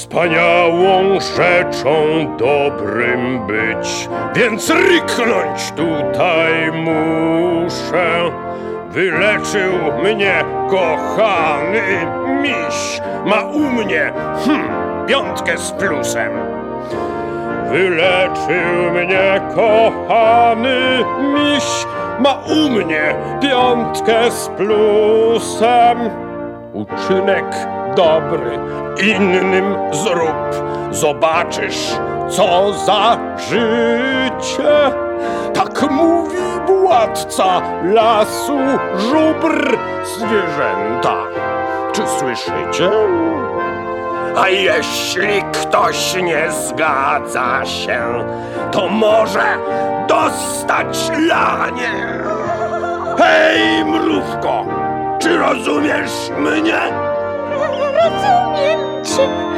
Wspaniałą rzeczą dobrym być, więc ryknąć tutaj muszę. Wyleczył mnie kochany miś, ma u mnie hm, piątkę z plusem. Wyleczył mnie kochany miś, ma u mnie piątkę z plusem. Uczynek dobry innym zrób, zobaczysz co za życie. Tak mówi władca lasu żubr zwierzęta. Czy słyszycie? A jeśli ktoś nie zgadza się, to może dostać lanie. Hej, mrówko, czy rozumiesz mnie? 我做面不